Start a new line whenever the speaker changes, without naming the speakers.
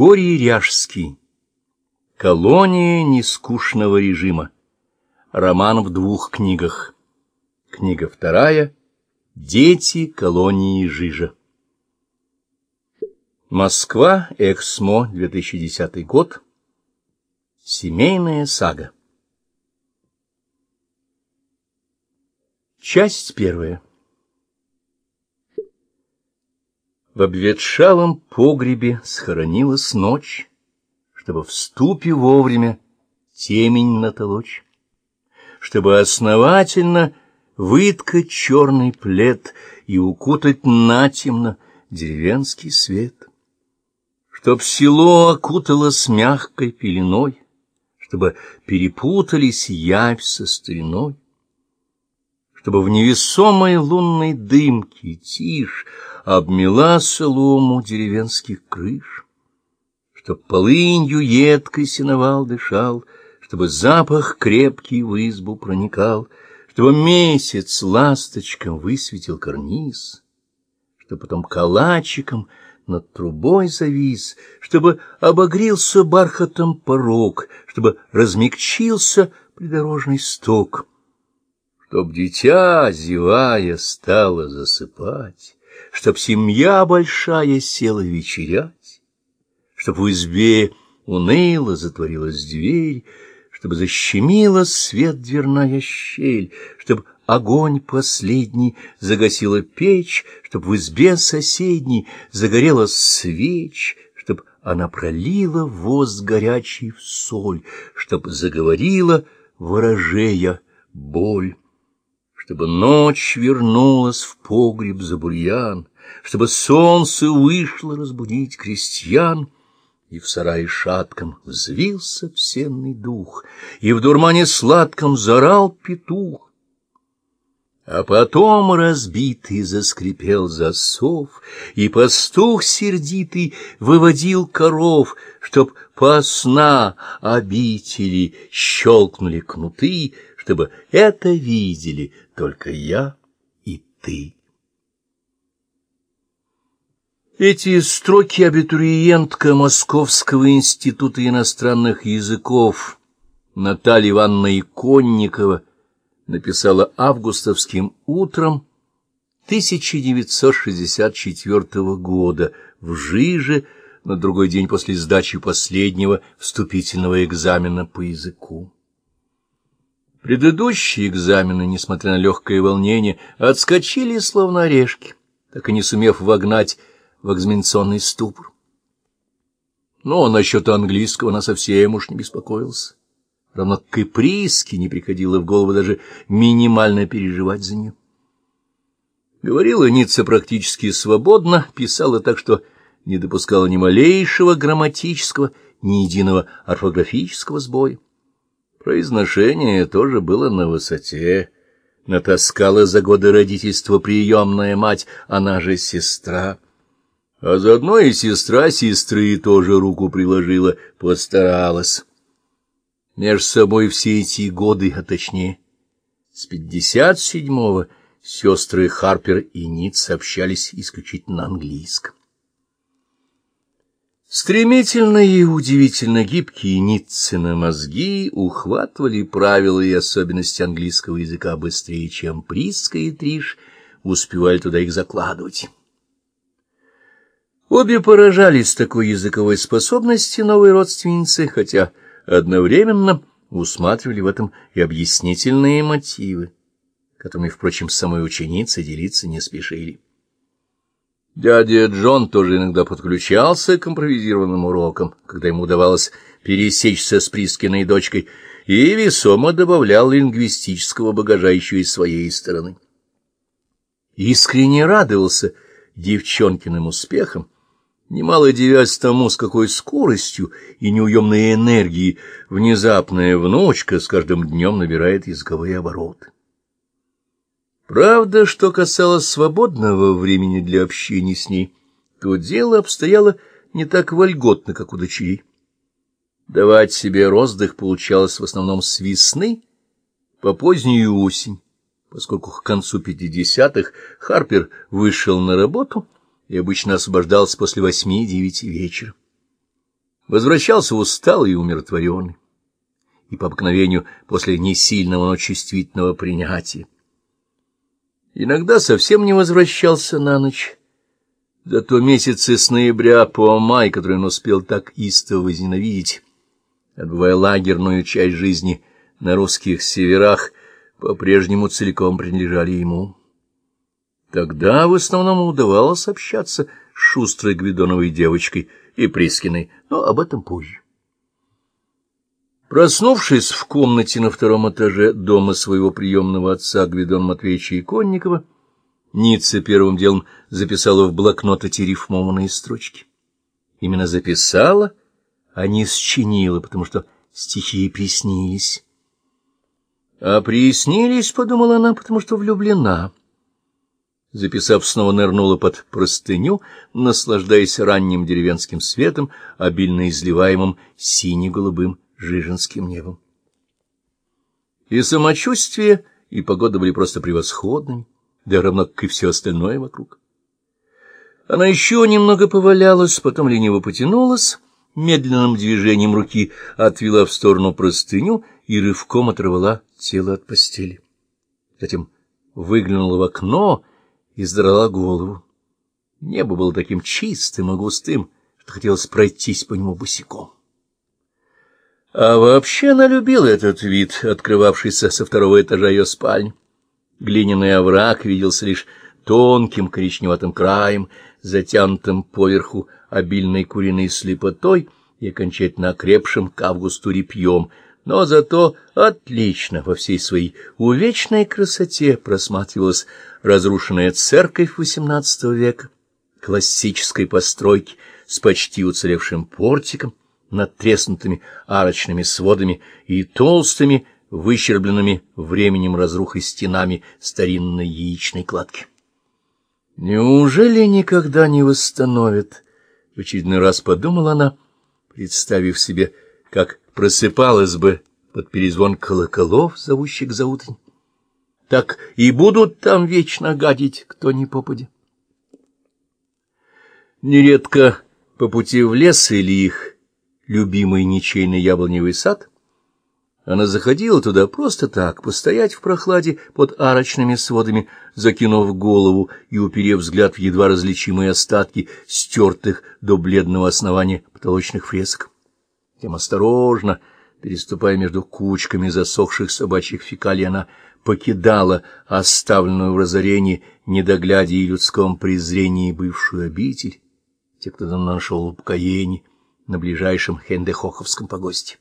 Григорий Ряжский. Колония нескучного режима. Роман в двух книгах. Книга вторая. Дети колонии Жижа. Москва, Эксмо, 2010 год. Семейная сага. Часть первая. В обветшалом погребе схоронилась ночь, Чтобы в ступе вовремя темень натолочь, Чтобы основательно выткать черный плед И укутать натемно деревенский свет, Чтоб село окуталось мягкой пеленой, Чтобы перепутались явь со стариной, Чтобы в невесомой лунной дымке тишь обмела солому деревенских крыш, Чтоб полынью едкой сеновал дышал, Чтобы запах крепкий в избу проникал, Чтобы месяц ласточком высветил карниз, Чтоб потом калачиком над трубой завис, Чтобы обогрелся бархатом порог, Чтобы размягчился придорожный сток, Чтоб дитя, зевая, стало засыпать, Чтоб семья большая села вечерять, Чтоб в избе уныло затворилась дверь, Чтобы защемила свет дверная щель, Чтоб огонь последний загасила печь, Чтоб в избе соседней загорела свеч, Чтоб она пролила воз горячий в соль, Чтоб заговорила, ворожея, боль чтобы ночь вернулась в погреб за бурьян, чтобы солнце вышло разбудить крестьян, и в сарае шатком взвился всенный дух, и в дурмане сладком зарал петух. А потом разбитый заскрипел засов, и пастух сердитый выводил коров, чтоб по сна обители щелкнули кнуты, чтобы это видели только я и ты. Эти строки абитуриентка Московского института иностранных языков Наталья Ивановна Иконникова написала августовским утром 1964 года в Жиже на другой день после сдачи последнего вступительного экзамена по языку. Предыдущие экзамены, несмотря на легкое волнение, отскочили, словно орешки, так и не сумев вогнать в экзаменационный ступор. Но насчет английского она совсем уж не беспокоился. Равно как и Приске не приходило в голову даже минимально переживать за нее. Говорила Ницца практически свободно, писала так, что не допускала ни малейшего грамматического, ни единого орфографического сбоя. Произношение тоже было на высоте. Натаскала за годы родительства приемная мать, она же сестра. А заодно и сестра сестры тоже руку приложила, постаралась. Между собой все эти годы, а точнее, с пятьдесят седьмого сестры Харпер и Ниц общались исключительно английском. Стремительно и удивительно гибкие Ниццины мозги ухватывали правила и особенности английского языка быстрее, чем Приска и Триш успевали туда их закладывать. Обе поражались такой языковой способности новой родственницы, хотя одновременно усматривали в этом и объяснительные мотивы, которыми, впрочем, самой ученицы делиться не спешили. Дядя Джон тоже иногда подключался к импровизированным урокам, когда ему удавалось пересечься с Прискиной дочкой, и весомо добавлял лингвистического багажа еще и своей стороны. Искренне радовался девчонкиным успехам, немало девясь тому, с какой скоростью и неуемной энергией внезапная внучка с каждым днем набирает языковые обороты. Правда, что касалось свободного времени для общения с ней, то дело обстояло не так вольготно, как у дочерей. Давать себе роздых получалось в основном с весны по позднюю осень, поскольку к концу пятидесятых Харпер вышел на работу и обычно освобождался после восьми-девяти вечера. Возвращался усталый и умиротворенный, и по обыкновению после несильного, но чувствительного принятия. Иногда совсем не возвращался на ночь, зато месяцы с ноября по май, который он успел так истово возненавидеть, отбывая лагерную часть жизни на русских северах, по-прежнему целиком принадлежали ему. Тогда в основном удавалось общаться с шустрой Гвидоновой девочкой и Прискиной, но об этом позже. Проснувшись в комнате на втором этаже дома своего приемного отца Гвидона Матвеевича Иконникова, Ницца первым делом записала в блокнот эти рифмованные строчки. Именно записала, а не счинила, потому что стихи приснились. А приснились, — подумала она, — потому что влюблена. Записав, снова нырнула под простыню, наслаждаясь ранним деревенским светом, обильно изливаемым сине-голубым жиженским небом. И самочувствие, и погода были просто превосходными, да равно как и все остальное вокруг. Она еще немного повалялась, потом лениво потянулась, медленным движением руки отвела в сторону простыню и рывком оторвала тело от постели. Затем выглянула в окно и задрала голову. Небо было таким чистым и густым, что хотелось пройтись по нему босиком. А вообще она любила этот вид, открывавшийся со второго этажа ее спальни. Глиняный овраг виделся лишь тонким коричневатым краем, затянутым поверху обильной куриной слепотой и окончательно окрепшим к августу репьем, но зато отлично во всей своей увечной красоте просматривалась разрушенная церковь XVIII века, классической постройки с почти уцелевшим портиком, надтреснутыми арочными сводами и толстыми, выщербленными временем разрухой стенами старинной яичной кладки. Неужели никогда не восстановит? В очередной раз подумала она, представив себе, как просыпалась бы под перезвон колоколов, зовущих за утрень. Так и будут там вечно гадить, кто ни попадя. Нередко по пути в лес или их любимый ничейный яблоневый сад, она заходила туда просто так, постоять в прохладе под арочными сводами, закинув голову и уперев взгляд в едва различимые остатки стертых до бледного основания потолочных фресок. Тем осторожно, переступая между кучками засохших собачьих фекалий, она покидала оставленную в разорении, недоглядя и людском презрении бывшую обитель, те, кто давно нашел упокоение на ближайшем Хендехоховском погосте.